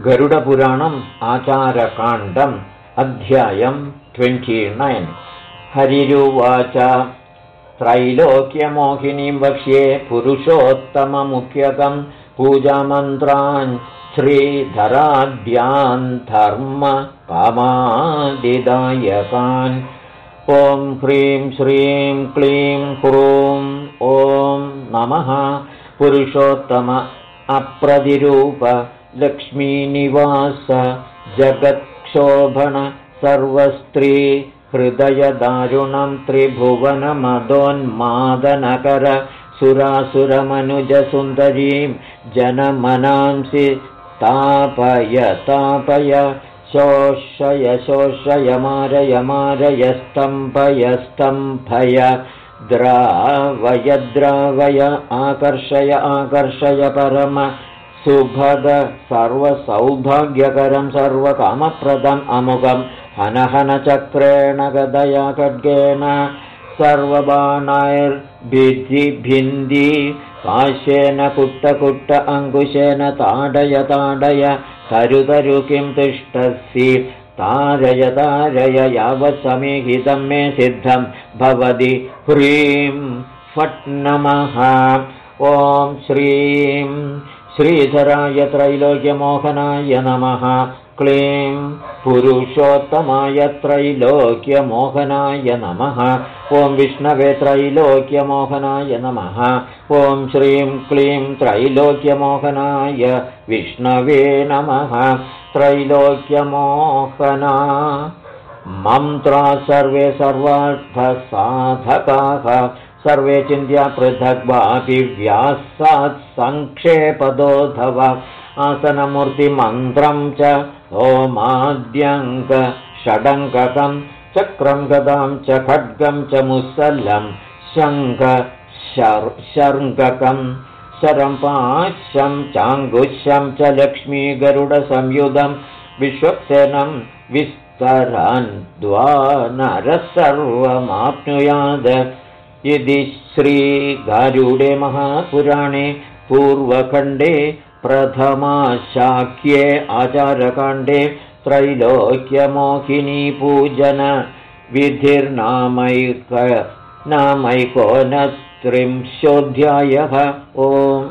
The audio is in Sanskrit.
गरुडपुराणम् आचारकाण्डम् अध्यायम् नैन् हरिरुवाच। त्रैलोक्यमोहिनीं वक्ष्ये पुरुषोत्तममुख्यकम् पूजामन्त्रान् श्रीधराद्यान् धर्म कामादिदायकान् ॐ ह्रीं श्रीं क्लीं ह्रूं ॐ नमः। पुरुषोत्तम अप्रतिरूप लक्ष्मीनिवास जगत्क्षोभण सर्वस्त्री हृदयदारुणं त्रिभुवनमदोन्मादनकर सुरासुरमनुजसुन्दरीं जनमनांसि तापय तापय शोषय शोषय मारय मारय स्तम्भय स्तम्भय द्रावय द्रावय आकर्षय आकर्षय परम सुभग सर्वसौभाग्यकरं सर्वकामप्रदम् अमुकम् हनहनचक्रेण गदया खड्गेन सर्वबाणैर्भिन्दी काश्येन कुट्टकुट्ट अङ्कुशेन ताडय ताडय तरुतरु किं तिष्ठसि? तारय तारय यावत् समीहितं मे सिद्धं भवति ह्रीं फट् नमः ॐ श्रीं श्रीधराय त्रैलोक्यमोहनाय नमः। क्लीं पुरुषोत्तमाय त्रैलोक्यमोहनाय नमः। ॐ विष्णवे त्रैलोक्यमोहनाय नमः। ॐ श्रीं क्लीं त्रैलोक्यमोहनाय विष्णवे नमः। त्रैलोक्यमोहना मन्त्रा सर्वे सर्वार्थसाधकाः सर्वे चिन्त्या पृथग् वापि व्यासात् सङ्क्षेपदोधव आसनमूर्तिमन्त्रं च होमाद्यङ्क षडङ्ककं चक्रं गदां च खड्गं च मुसल्लं शङ्ख शर्ङ्गकं शरं पाश्यं चाङ्गुश्यं च लक्ष्मीगरुडसंयुधं विश्वक्सेनं विस्तरान् द्वा नरः सर्वमाप्नुयाद यदि श्रीगारूडे महापुराणे पूर्वखण्डे प्रथमाशाक्ये आचारकाण्डे त्रैलोक्यमोहिनीपूजन विधिर्नामैक नामैकोनत्रिंशोऽध्यायः ओम्